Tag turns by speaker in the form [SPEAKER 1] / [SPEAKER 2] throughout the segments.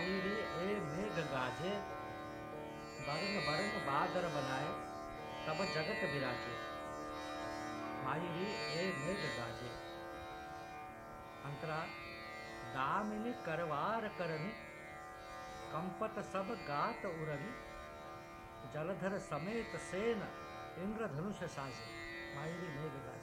[SPEAKER 1] है ए मेघ गाजे बरंग बरंग बादर बनाए, तब जगत विराजे मायरी ए मेघ गाजे अंतरा दामिनी करवार करनी, कंपत सब गात उरवी जलधर समेत सेन, इंद्रधनुष साजे। मायरी मेघ गाजे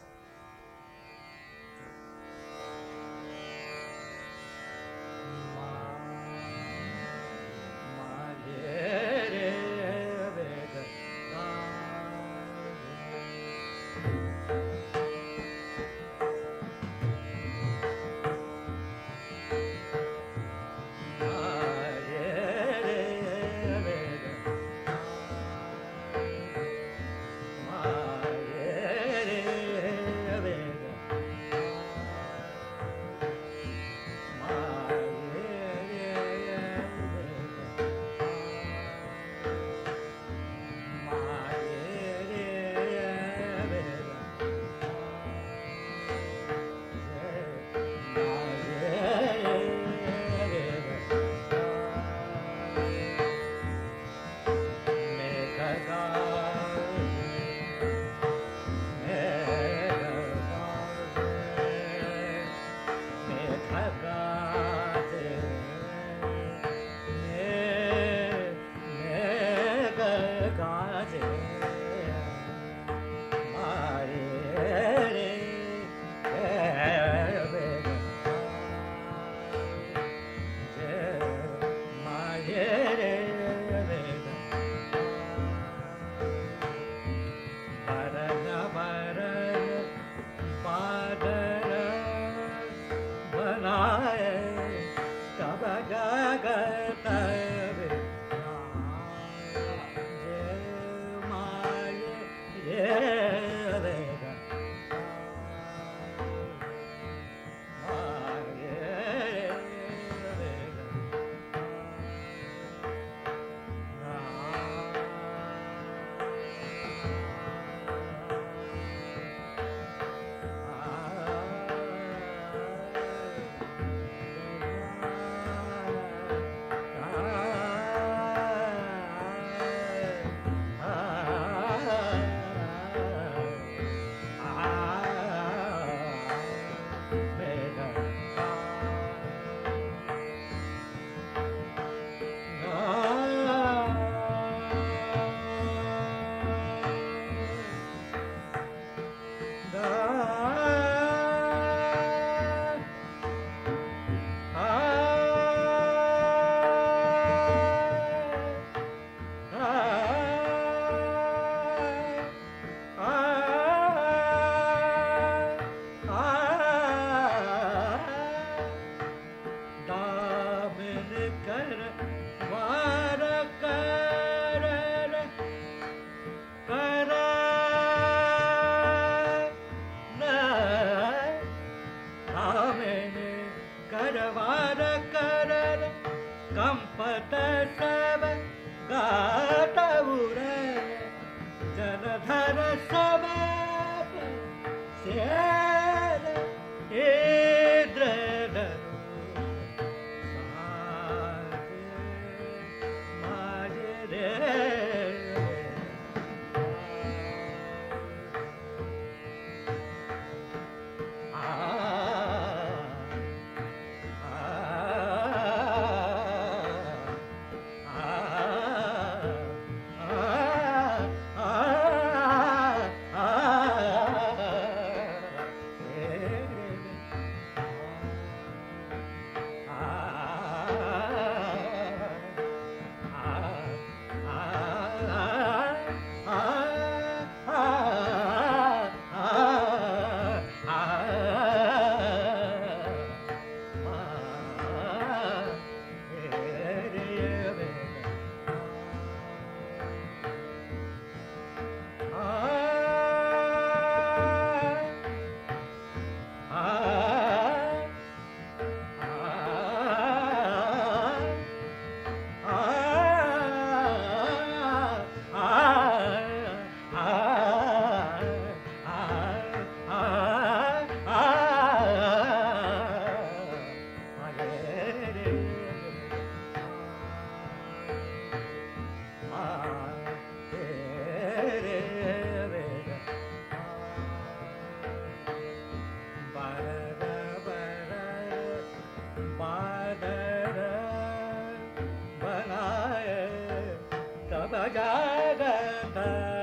[SPEAKER 1] ba ga da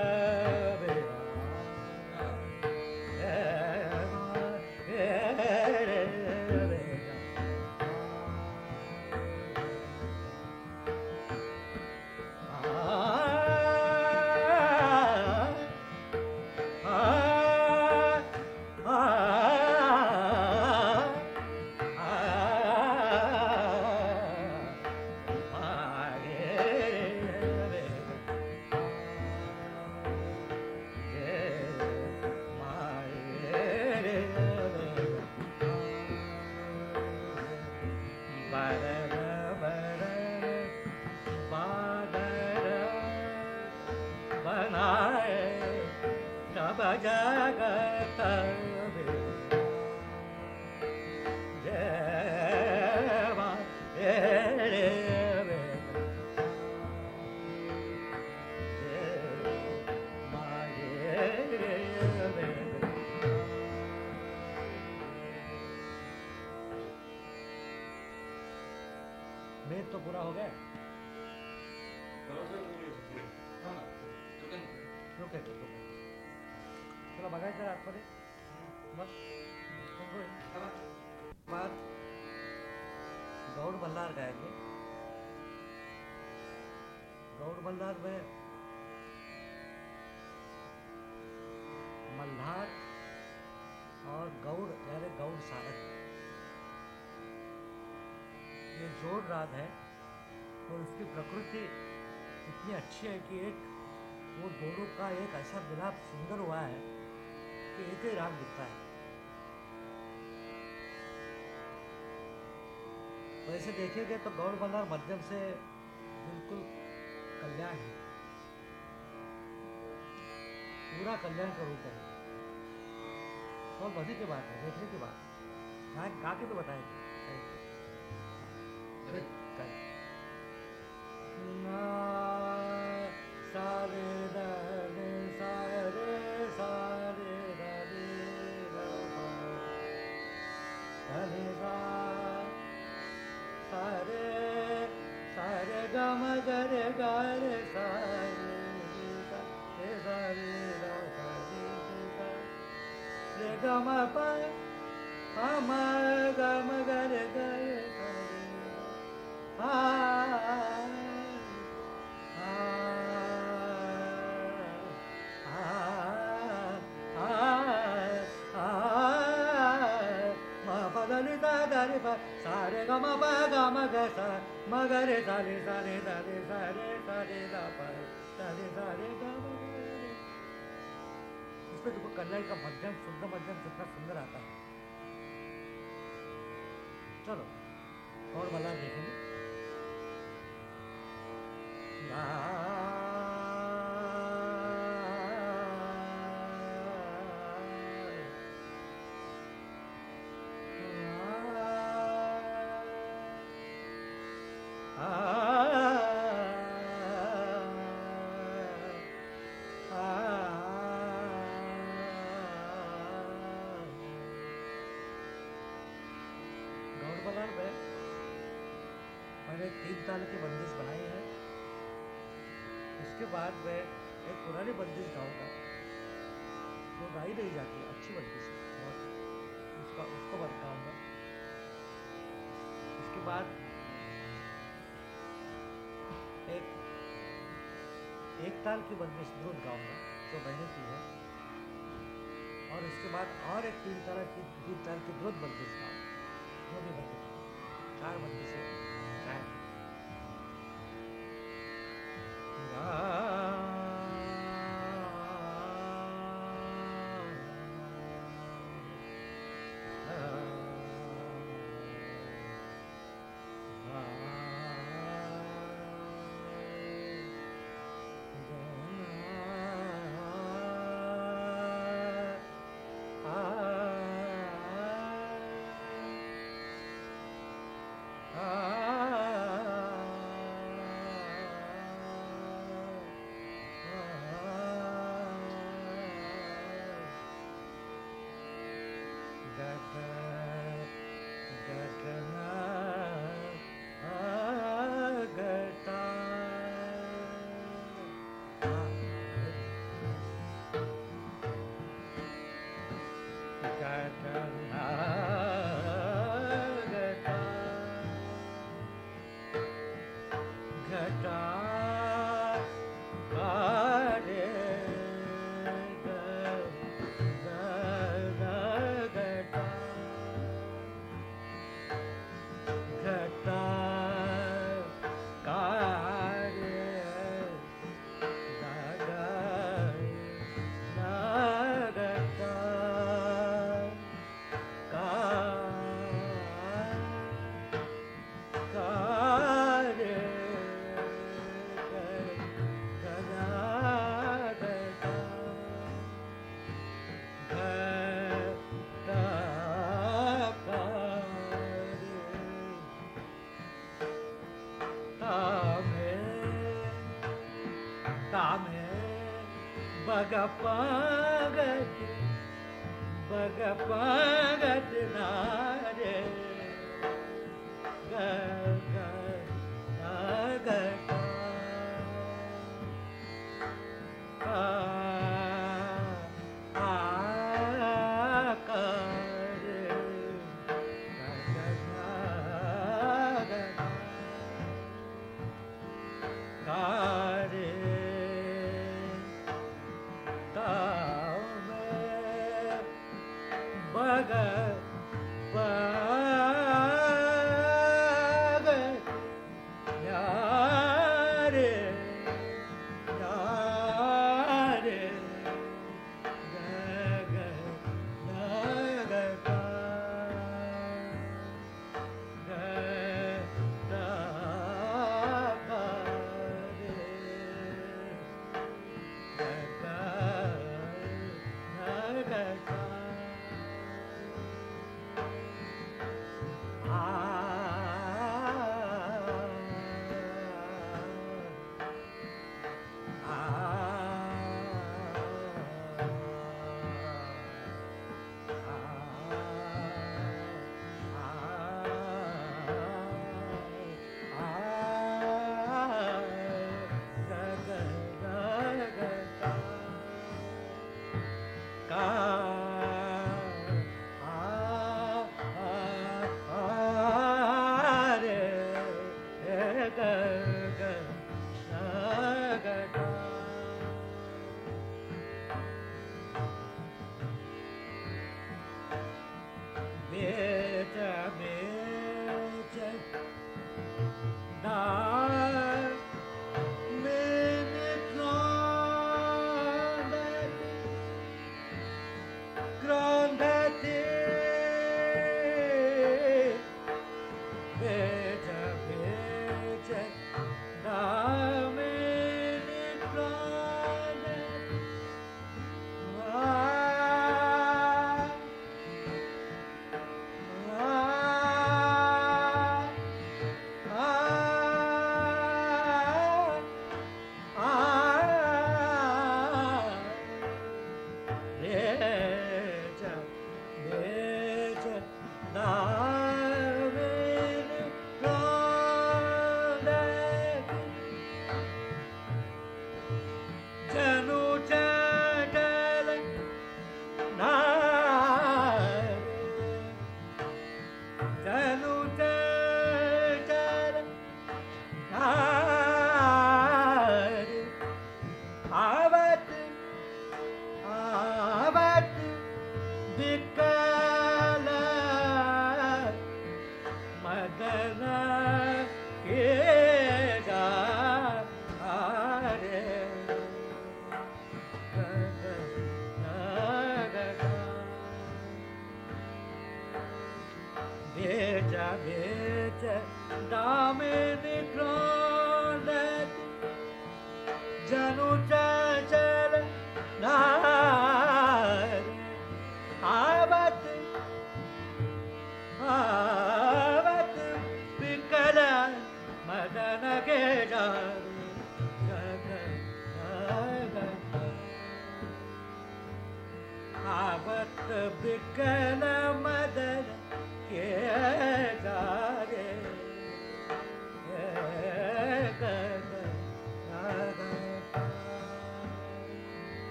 [SPEAKER 1] मल्हार में मल्हार और गौड़ यानी गौड़ सारक ये जोड़ राग है और उसकी प्रकृति इतनी अच्छी है कि एक, वो दोनों का एक ऐसा मिलाप सुंदर हुआ है कि एक ही राग दिखता है। वैसे देखेंगे तो गौड़ मल्हार मध्यम से कल्याण है। पूरा कल्याण का रूप है और मज़े की बात है देखने की बात हाँ। गा के तो बताएँगे सारे रे सारे सारे रे सारे सारे गम गर गर रे गम प हम गम गर गर आ सारे गम प गम ग सा मगरे सारे सारे सारे सारे सारे दा पर सारे सारे गा इसमें देखो कल्याण का मध्यम शुद्ध मध्यम कितना सुंदर आता है। चलो, और भला देखेंगे। ताल की बंदिश बनाई है। उसके बाद मैं एक पुरानी बंदिश गाऊँगा। वो गाई नहीं जाती, अच्छी बंदिश है और उसका, उसको बताऊँगा उसके बाद एक एक ताल की बंदिश द्रुत गाऊँगा, जो मैंने की है। और इसके बाद और एक तीन तरह की, तीन ताल की द्रुत बंदिश गाऊँगा। वो भी बंदिश चार बंदिशें। ಬಗಪಾಗದೆ
[SPEAKER 2] ಬಗಪಾ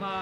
[SPEAKER 2] Rama.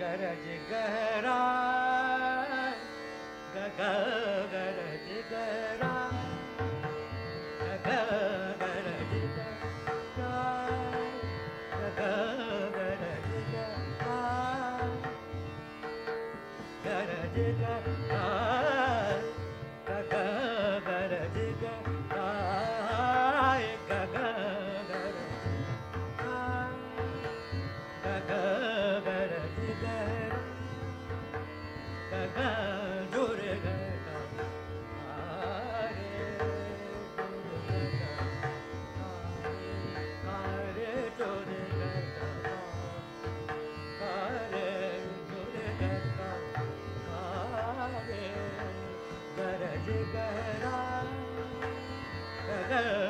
[SPEAKER 1] गरज गहरा गग गरज गहरा Yeah.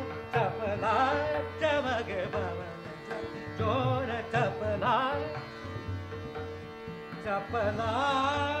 [SPEAKER 1] Chapalai, Chapalai.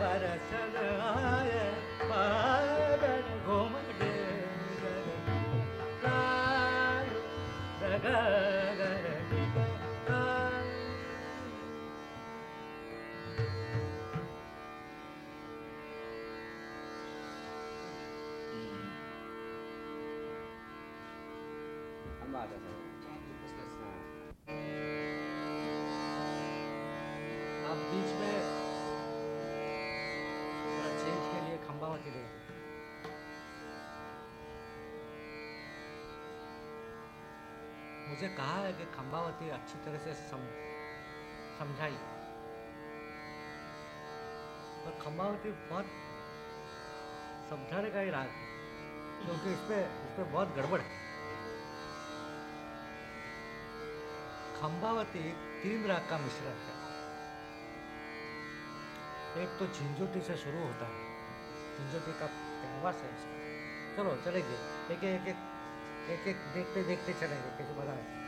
[SPEAKER 1] para saber. Uh, मुझे कहा है कि खंबावती अच्छी तरह से सम, समझाई। और खंबावती बहुत समझाने का ही राग क्योंकि इस पर इस बहुत गड़बड़ है। खंबावती तीन राग का मिश्रण है। एक तो झिंझुटी से शुरू होता है। झिंझुटी का कैनवास है। इसका चलो चलेंगे। एक एक एक एक एक देखते देखते चलेंगे कैसे मज़ा पदसा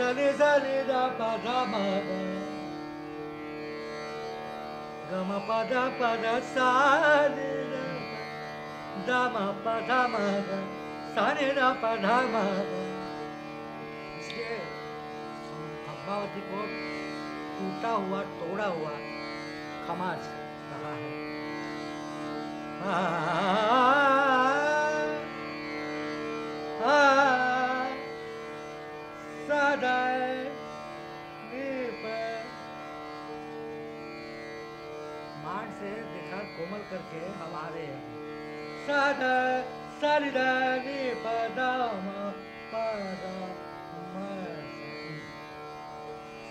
[SPEAKER 1] पदा नि सा नि दा पा धा मा gama pada pada sa ni da ma pa da ma sa ni da pa da ma इसलिए पद्मावती को टूटा हुआ तोड़ा हुआ खमाज कहा है आ, कोमल करके हम आ रहे हैं सादा पदाम पदाम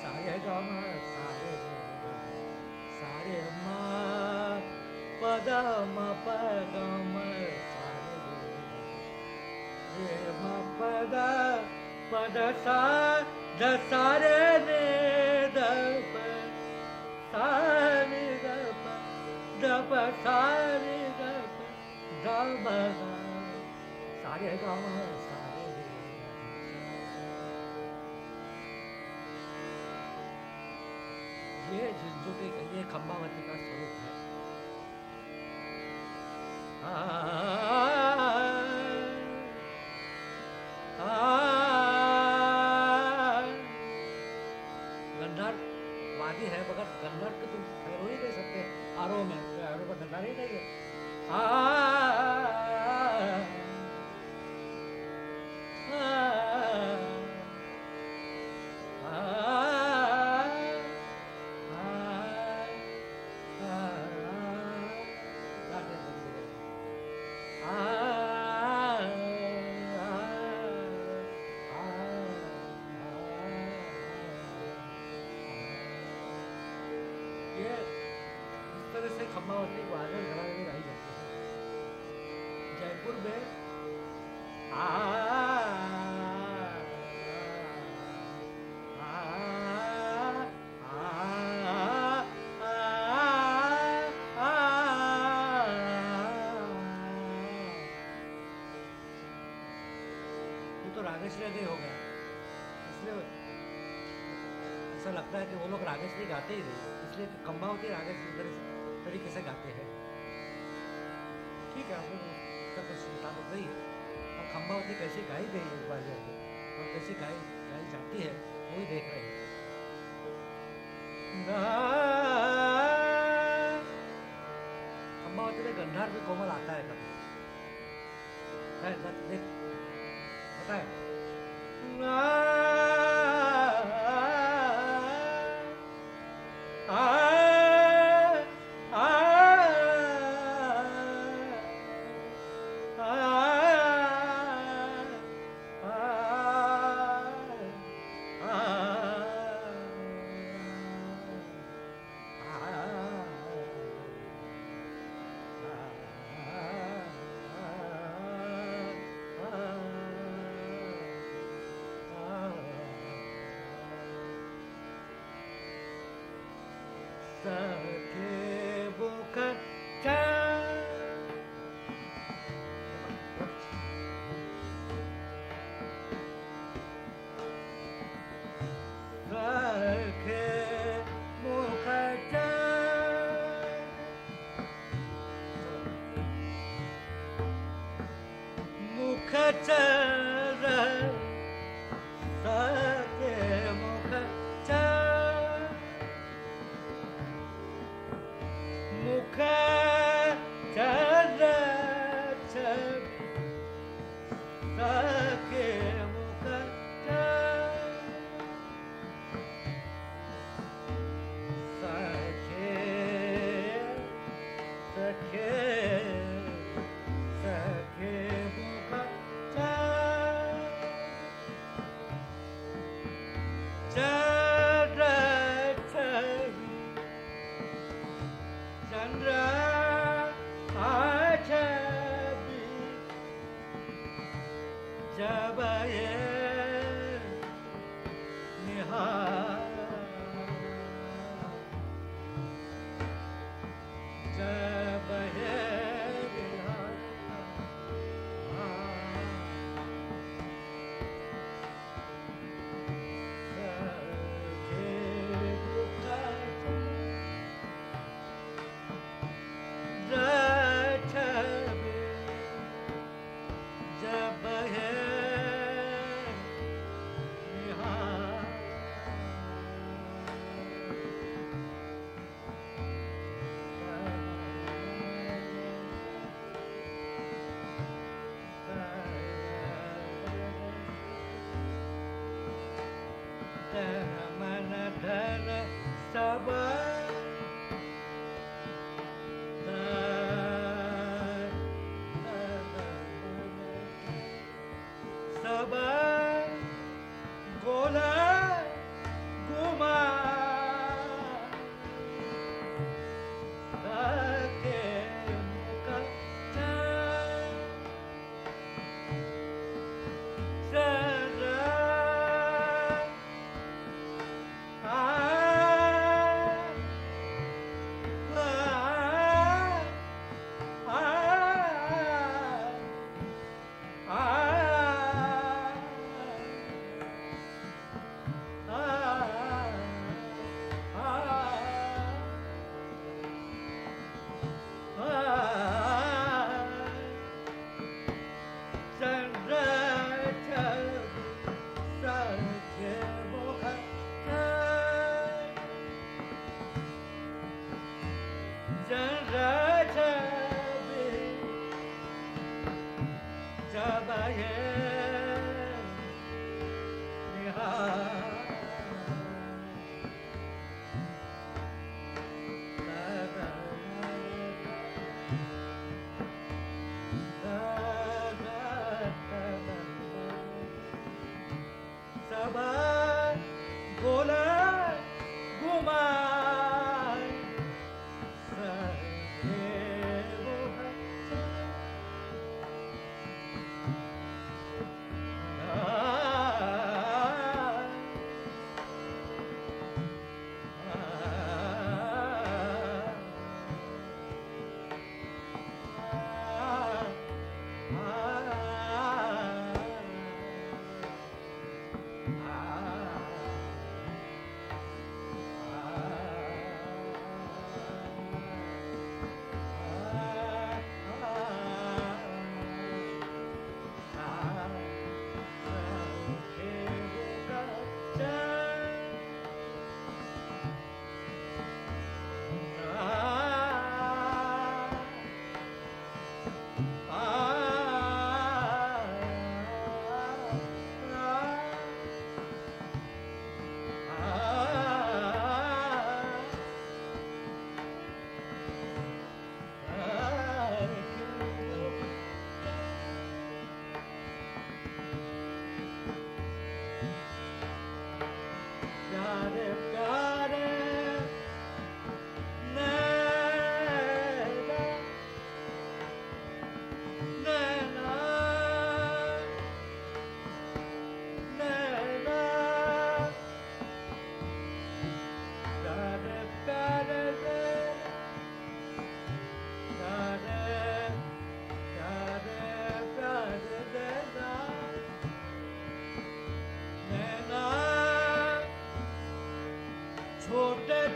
[SPEAKER 1] सारे गम सारे सारे म, पदम पदम, सारे म, पद पद सा द सा द सारे सा रे द प द ब सा रे ग म सा रे रे ये जो ये खम्बावती का स्वरूप है। गंधर्व ये इस तरह से खम्बावती ग्वालियर घराने में गाई जाती है जयपुर में आ तो नहीं हो इसलिए ऐसा लगता है कि वो लोग रागेश्वरी गाते ही नहीं इसलिए खम्बावती रागेश्वरी तरह- तरीके से गाते हैं। ठीक है, आपको उसका कुछ चिंता तो नहीं है। और खम्बावती कैसे गाई गई है ग्वालियर में और कैसे गाई गाई जाती है, वो ही देख रहे हैं। खम्बावती में गंधार में कोमल आता है कभी। है देख। पता है? सखे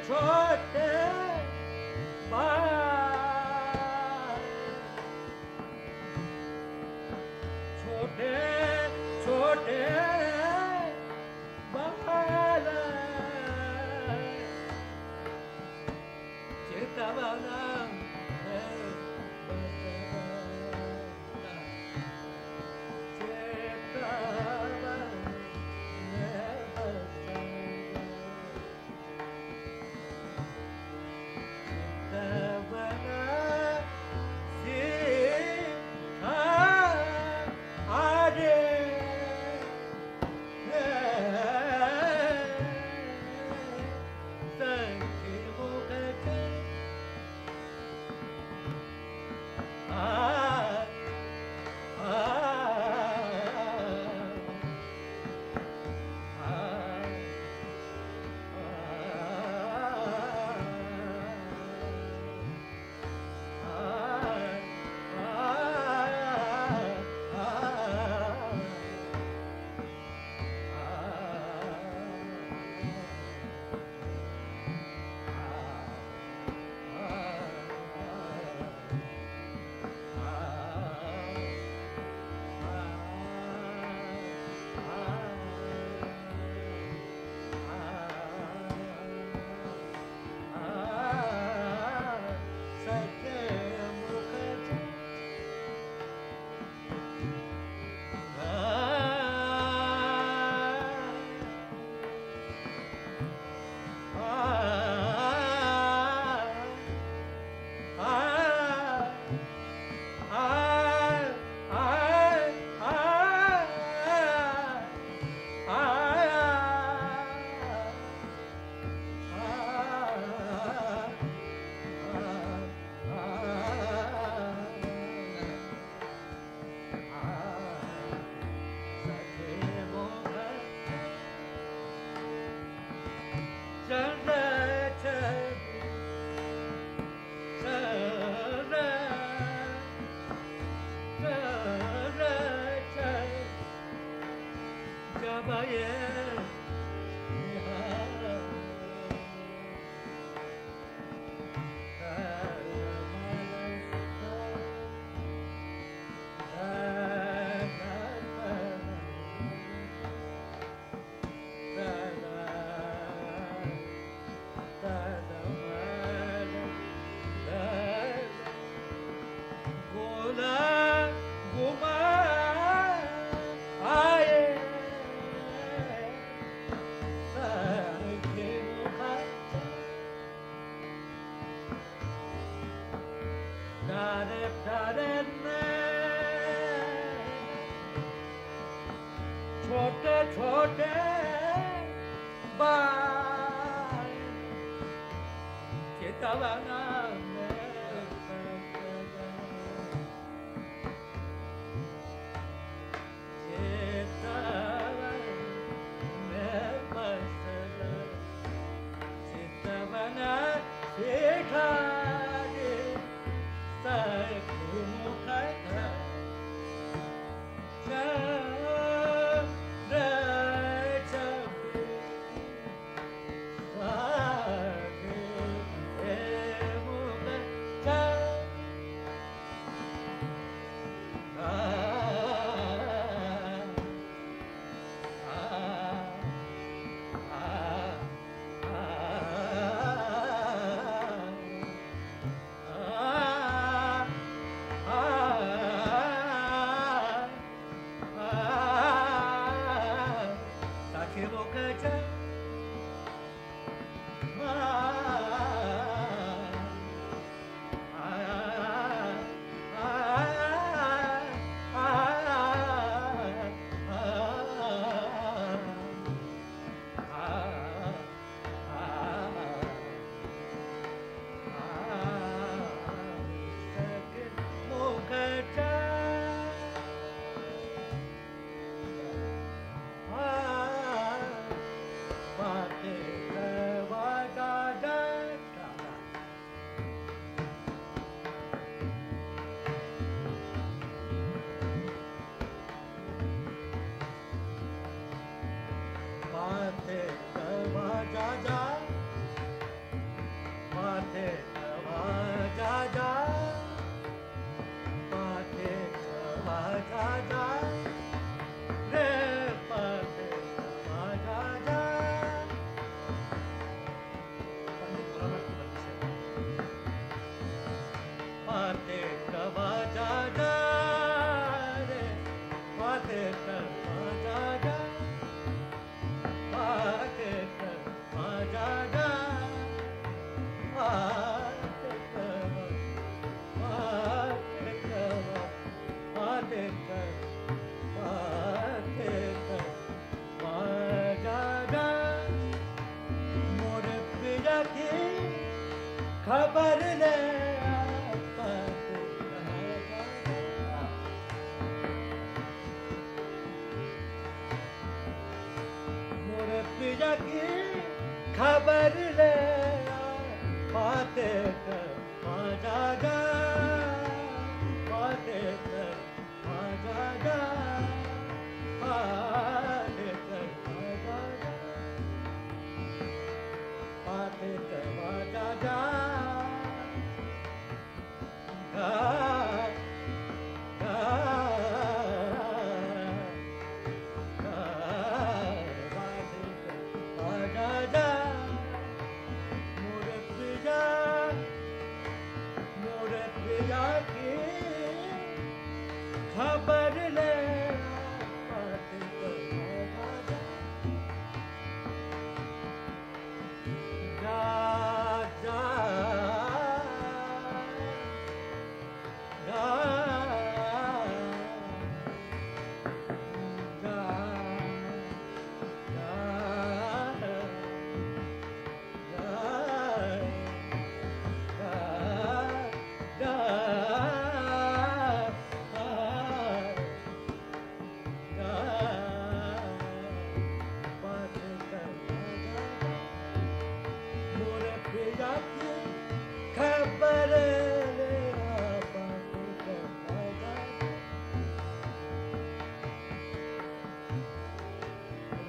[SPEAKER 1] try.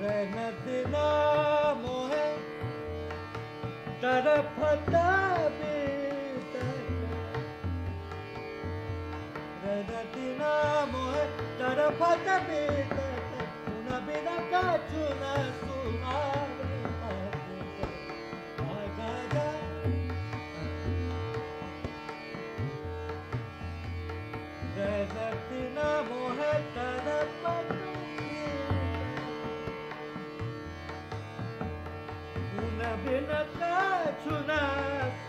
[SPEAKER 1] मेहनत नाम है
[SPEAKER 2] तरफता मेहनत नाम
[SPEAKER 1] है
[SPEAKER 2] तरफत बेतन बिना का
[SPEAKER 1] चुना सुना
[SPEAKER 2] Tonight.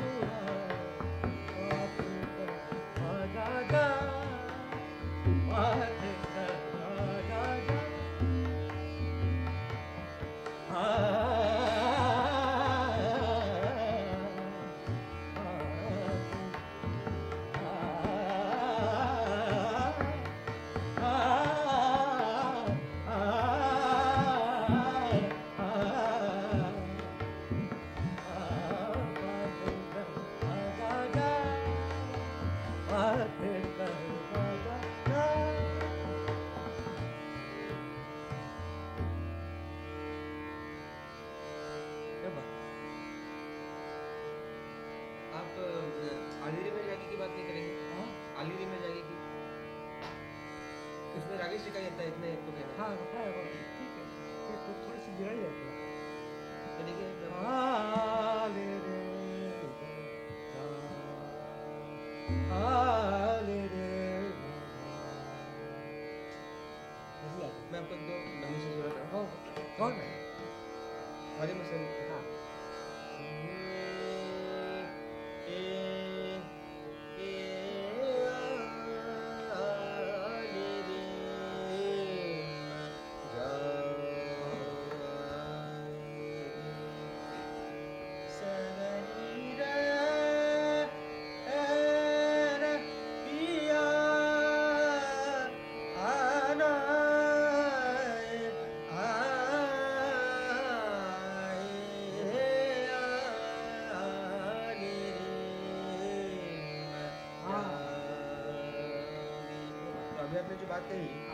[SPEAKER 2] eight.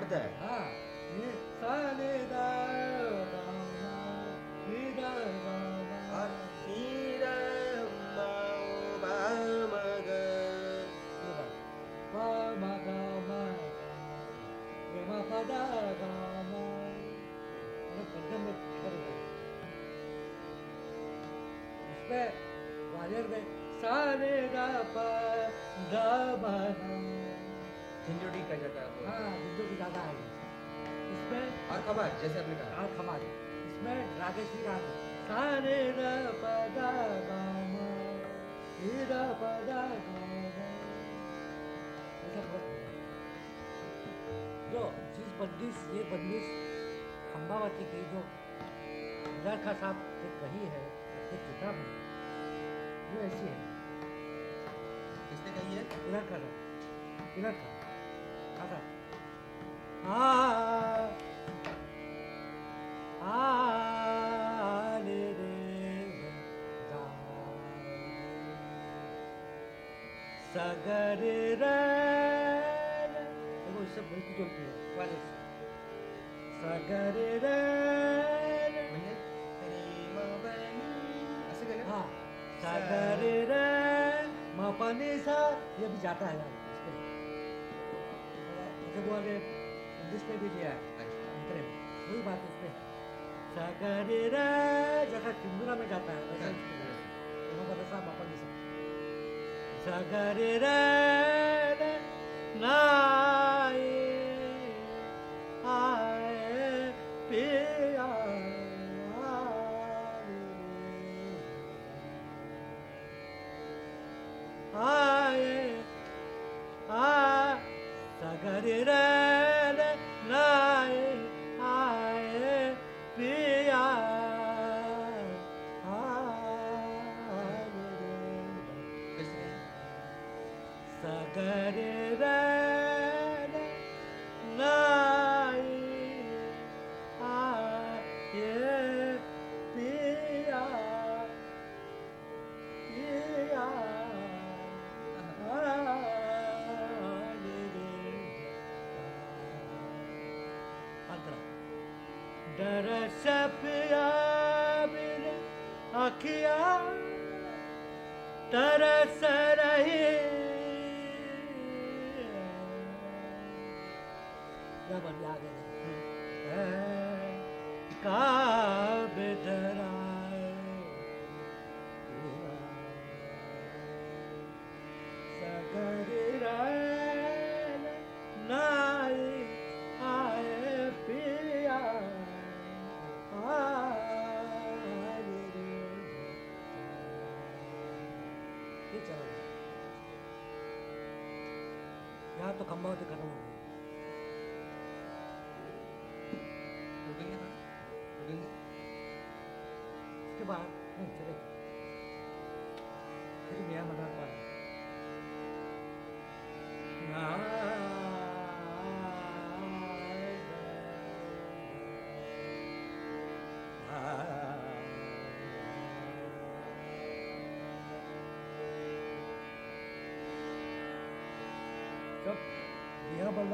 [SPEAKER 2] acorda. जो जिस
[SPEAKER 1] बंदिश ये बंदिश खम्बावती की जो लड़का साहब ने कही है अपने किताब में वो ऐसी है।
[SPEAKER 2] किसने कही है?
[SPEAKER 1] लड़का साहब इधर खासा आ आ सगर रे। ये भी जाता है जैसे वो अरे इंग्लिश में भी लिया है वही बात उसमें सागरे जैसा किंदुरा में जाता है वैसा दोनों का वैसा मापन सागरे रे ना तरस रहे हाँ। हाँ। का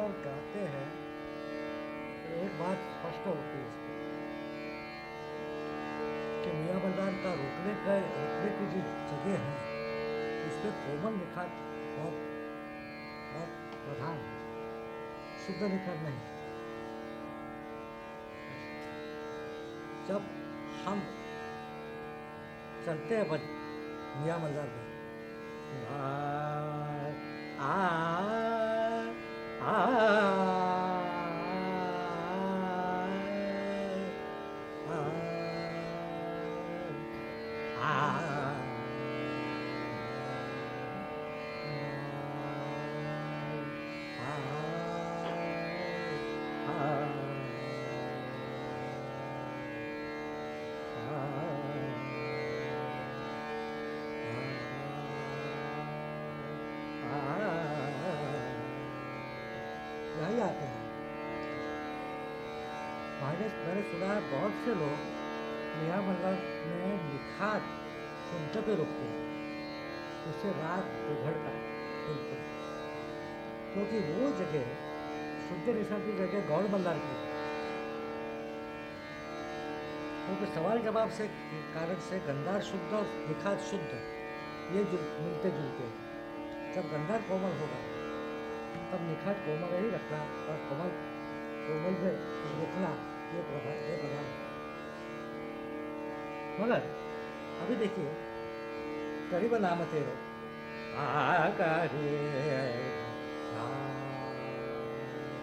[SPEAKER 1] बल्लभ गाते हैं तो एक बात स्पष्ट होती है कि मियाँ बल्लभ का रुकने का, रुकने की जो जगह है उसमें कोमल निखार बहुत बहुत प्रधान है। शुद्ध निखार नहीं। जब हम चलते हैं मियाँ मल्लार में लोग मियाँ मल्लर में निखात सुनते पे रुकते हैं उससे रात बिगड़ता है, बिल्कुल क्योंकि वो जगह, शुद्ध निशा की जगह गौड़ मल्लार की। क्योंकि सवाल जवाब से कारण से गंधार शुद्ध और निखात शुद्ध, ये मिलते जुलते जब गंधार कोमल होगा, तब निखात कोमल ही रखना और कोमल कोमल में रुकना ये प्रधान ये प्रधान है। मगर अभी देखिए करीब नाम आ,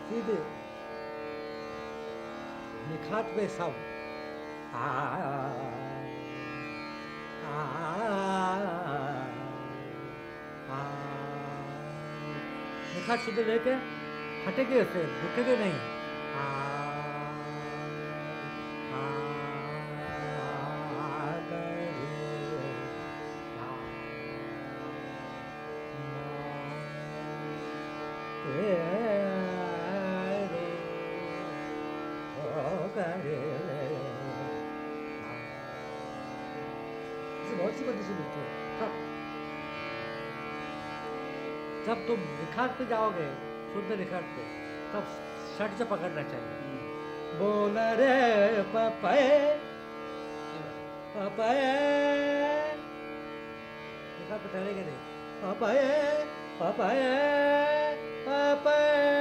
[SPEAKER 1] सीधे। निखात में सब। आ निखात शुद्ध लेके हटेंगे उससे रुकेंगे नहीं। आ। निखार पे जाओगे शुद्ध निखार पे, तब शर्ट से पकड़ना चाहिए। बोल रे पपए पपए निखार पे नहीं। पपए पपए पपएरा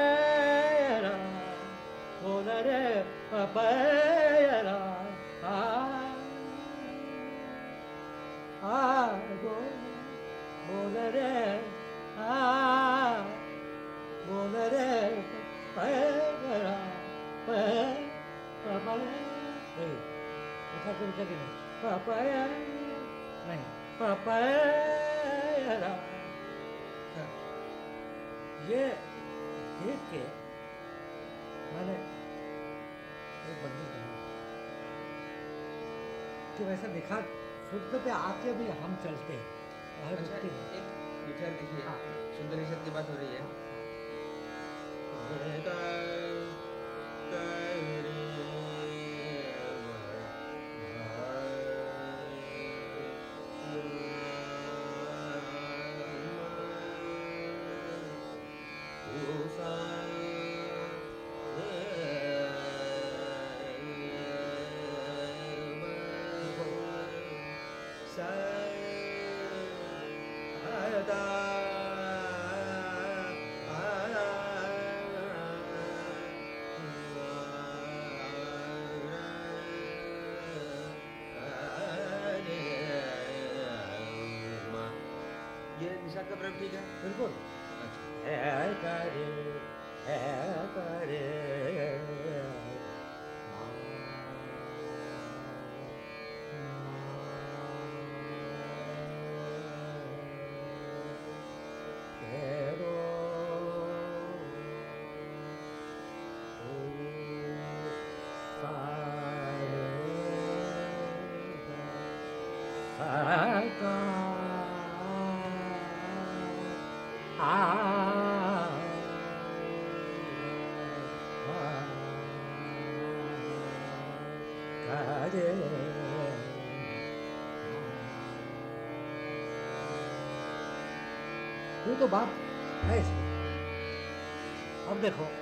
[SPEAKER 1] बोल रे पपएरा आ बोल रे, आ। कोई चली नहीं पपया नहीं पपया ये देख के मैंने एक बंदी कही कि वैसे लिखा शुद्ध पे आके भी हम चलते हैं।
[SPEAKER 2] अच्छा एक विचार देखिए
[SPEAKER 1] हाँ।
[SPEAKER 2] सुंदर की बात हो रही है। ये निषाद का प्रयोग ठीक है?
[SPEAKER 1] बिल्कुल।
[SPEAKER 2] अच्छा।
[SPEAKER 1] है करे है करे। तेरो तो बात है अब देखो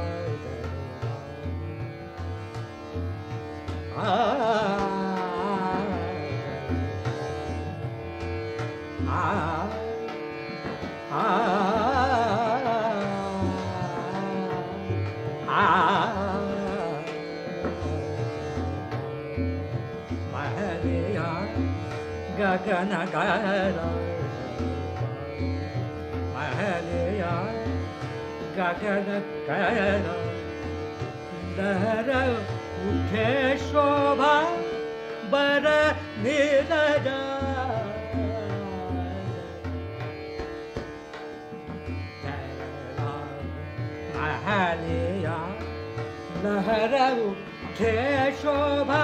[SPEAKER 1] kana kana mahaliya gagana kana
[SPEAKER 2] dara uthe shobha bara
[SPEAKER 1] nirada mahaliya lahara uthe shobha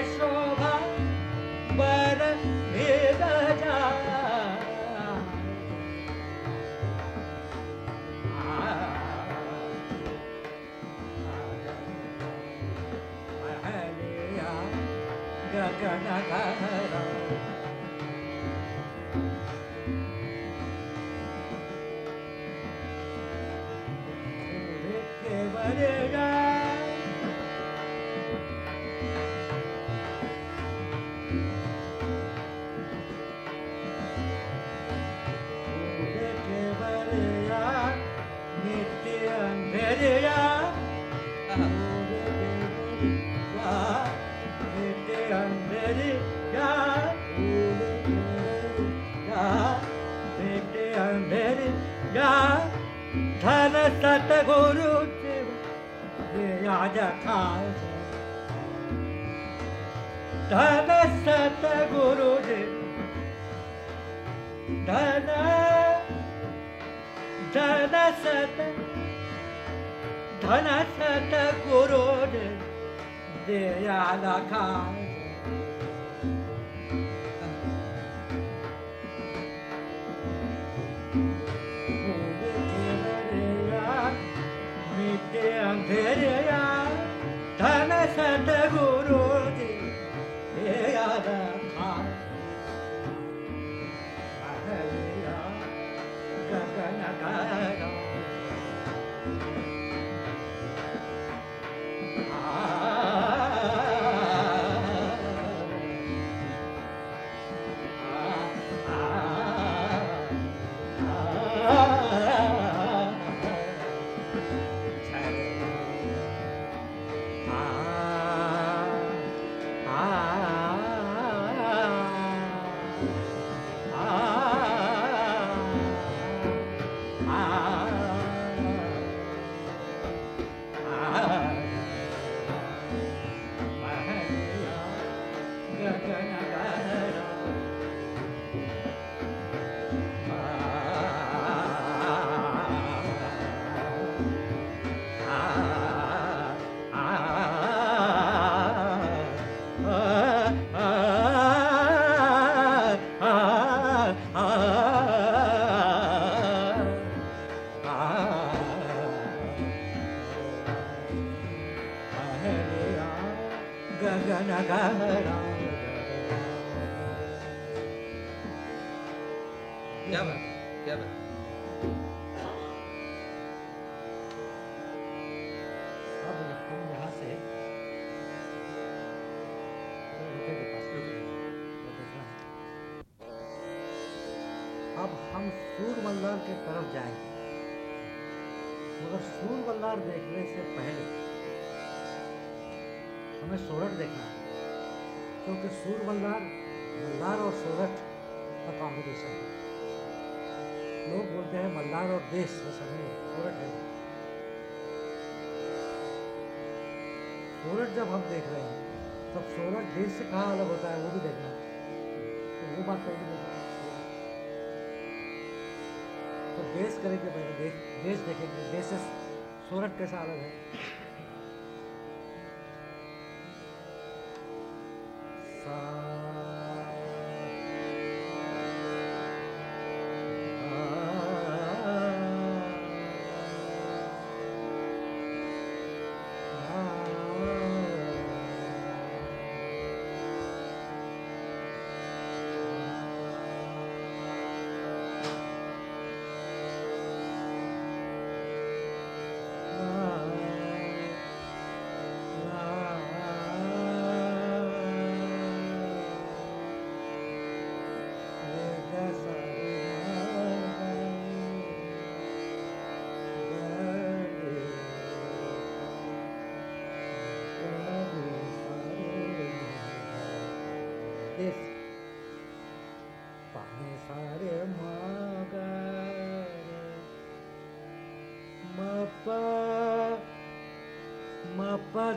[SPEAKER 1] ha ha dünyada kaldı Dana sata guru Dana Dana sata Dana sata guru de Dünyada kaldı Guru de Dana Gaga, gaga, gaga. क्योंकि सूर मल्लार मल्लार और सोरठ का combination है लोग बोलते हैं मल्लार और देश नहीं है सोरठ है। सोरठ जब हम देख रहे हैं, तब सोरठ देश से कहाँ अलग होता है वो भी देखना। तो वो बात करेंगे तो देश करेंगे पहले, देश देश देखेंगे। देश से सोरठ कैसा अलग है?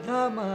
[SPEAKER 1] मप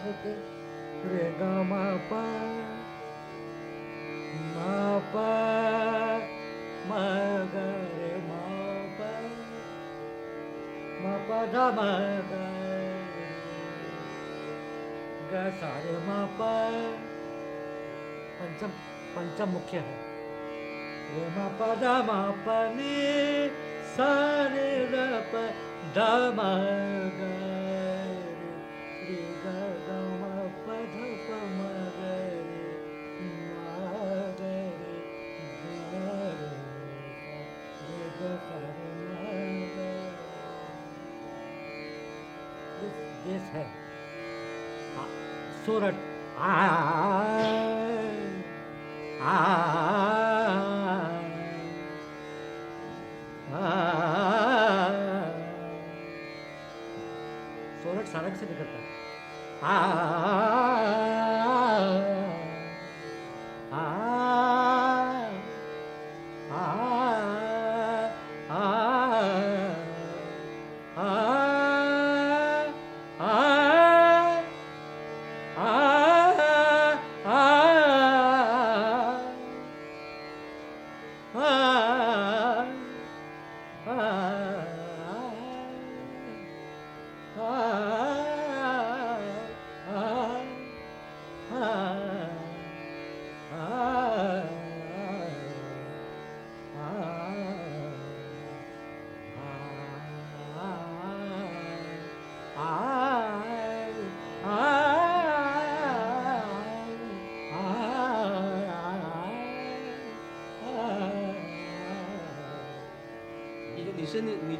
[SPEAKER 1] खोलते रे ग म प म प ग ग ग पंचम पंचम मुख्य है। रे म प ध म प, नि सा रे र प म ग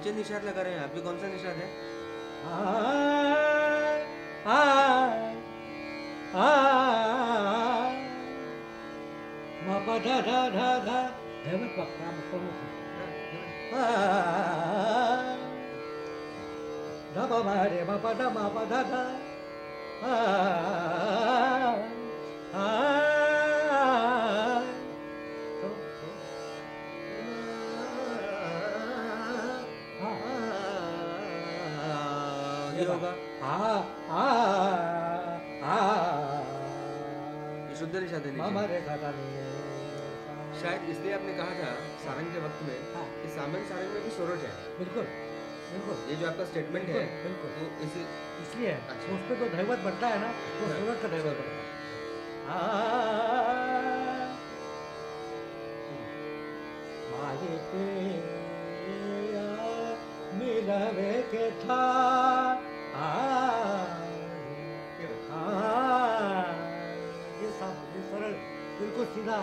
[SPEAKER 2] नीचे नीचे लगा रहे हैं आप ये कौन सा निषाद है
[SPEAKER 1] Ma pa da da
[SPEAKER 2] Nishad है। शायद इसलिए आपने कहा था सारंग के वक्त में
[SPEAKER 1] हाँ।
[SPEAKER 2] कि सामन सारंग में भी सोरठ है।
[SPEAKER 1] बिल्कुल बिल्कुल।
[SPEAKER 2] ये जो आपका स्टेटमेंट है
[SPEAKER 1] बिल्कुल
[SPEAKER 2] तो इसी
[SPEAKER 1] इसलिए
[SPEAKER 2] अच्छा।
[SPEAKER 1] उस पे तो दैवत बढ़ता है ना वो
[SPEAKER 2] हाँ।
[SPEAKER 1] सूरत का दैवत बढ़ता है। तेरा मिलवे के था। आ, बिल्कुल सीधा।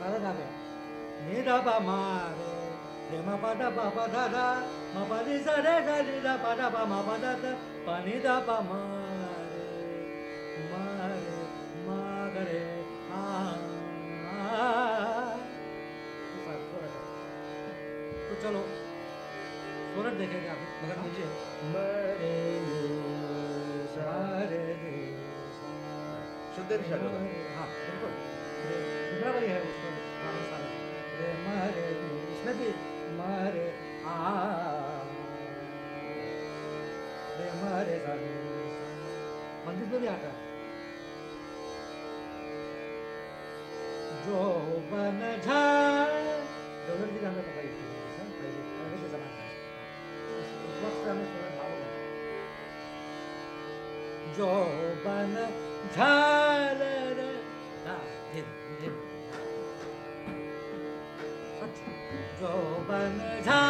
[SPEAKER 1] मारे रे दा सा रे दा दा पा पा दा सारा। तो चलो सूरत देखेंगे आप,
[SPEAKER 2] मगर नीचे
[SPEAKER 1] मरे सारे
[SPEAKER 2] शुद्ध
[SPEAKER 1] हाँ बिल्कुल। दूसरा वही है उसमें गाना सारा रे मारे दे इसमें भी मारे आ। रे सारे। मंदिर में भी आता है। जो बन झा जी हमें पता जो बन झालर धा,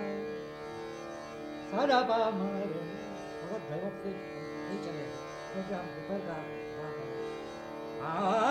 [SPEAKER 1] Ah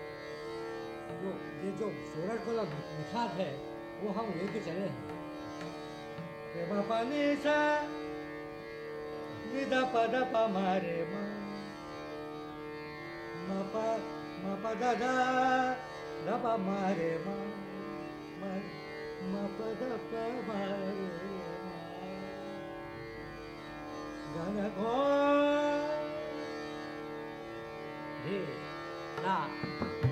[SPEAKER 1] जो, ये
[SPEAKER 2] जो सूरज को मिठास
[SPEAKER 1] है,
[SPEAKER 2] वो
[SPEAKER 1] हम लेके चले हैं। सा विदा पदा पा मारे मा। मपा मपा दादा, दपा मारे मा। मपद पमारे गाना को रे ना।